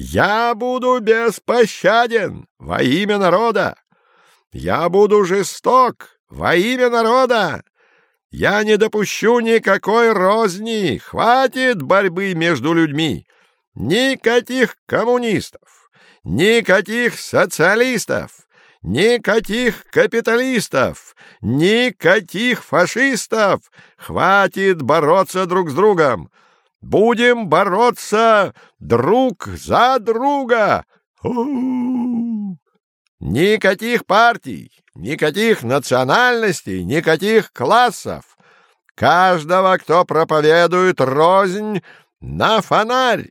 Я буду беспощаден во имя народа. Я буду жесток во имя народа. Я не допущу никакой розни. Хватит борьбы между людьми. Никаких коммунистов, никаких социалистов, никаких капиталистов, никаких фашистов. Хватит бороться друг с другом. Будем бороться друг за друга. Никаких партий, никаких национальностей, никаких классов. Каждого, кто проповедует рознь, на фонарь.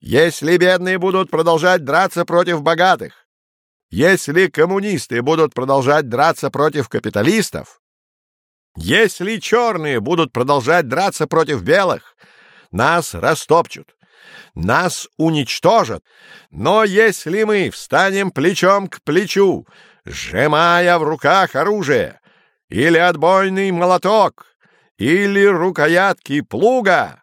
Если бедные будут продолжать драться против богатых, если коммунисты будут продолжать драться против капиталистов, если черные будут продолжать драться против белых, нас растопчут, нас уничтожат. Но если мы встанем плечом к плечу, сжимая в руках оружие, или отбойный молоток, или рукоятки плуга,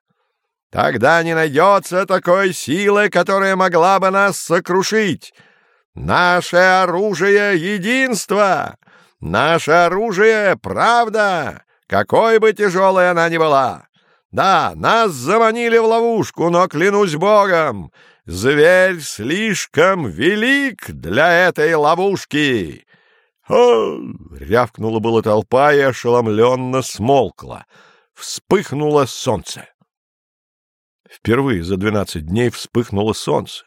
тогда не найдется такой силы, которая могла бы нас сокрушить. Наше оружие — единство!» Наше оружие — правда, какой бы тяжелой она ни была. Да, нас заманили в ловушку, но, клянусь богом, зверь слишком велик для этой ловушки. «О!» — рявкнула была толпа и ошеломленно смолкла. Вспыхнуло солнце. Впервые за двенадцать дней вспыхнуло солнце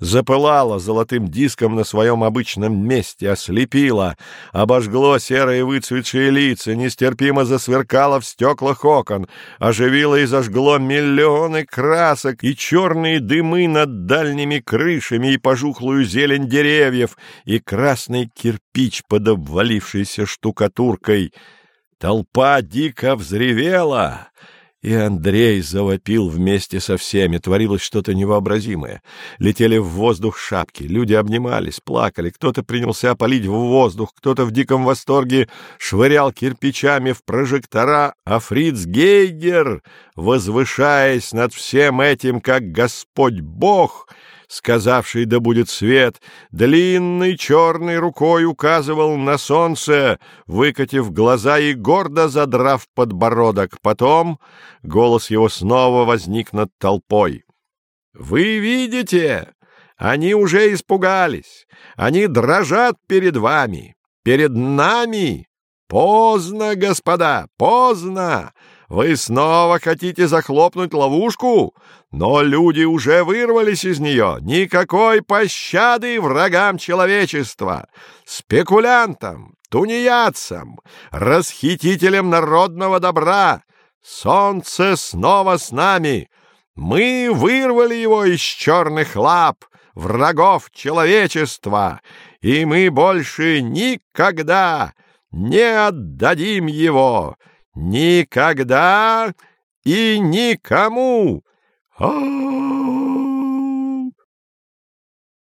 запылало золотым диском на своем обычном месте, ослепило, обожгло серые выцветшие лица, нестерпимо засверкало в стеклах окон, оживило и зажгло миллионы красок и черные дымы над дальними крышами и пожухлую зелень деревьев и красный кирпич под обвалившейся штукатуркой. Толпа дико взревела — и Андрей завопил вместе со всеми. Творилось что-то невообразимое. Летели в воздух шапки, люди обнимались, плакали. Кто-то принялся палить в воздух, кто-то в диком восторге швырял кирпичами в прожектора, а Фриц Гейгер, возвышаясь над всем этим, как Господь Бог, сказавший «да будет свет», длинной черной рукой указывал на солнце, выкатив глаза и гордо задрав подбородок. Потом голос его снова возник над толпой. «Вы видите? Они уже испугались. Они дрожат перед вами, перед нами. Поздно, господа, поздно. Вы снова хотите захлопнуть ловушку? Но люди уже вырвались из нее. Никакой пощады врагам человечества, спекулянтам, тунеядцам, расхитителям народного добра. Солнце снова с нами. Мы вырвали его из черных лап, врагов человечества, и мы больше никогда не отдадим его. Никогда и никому! А-а-а!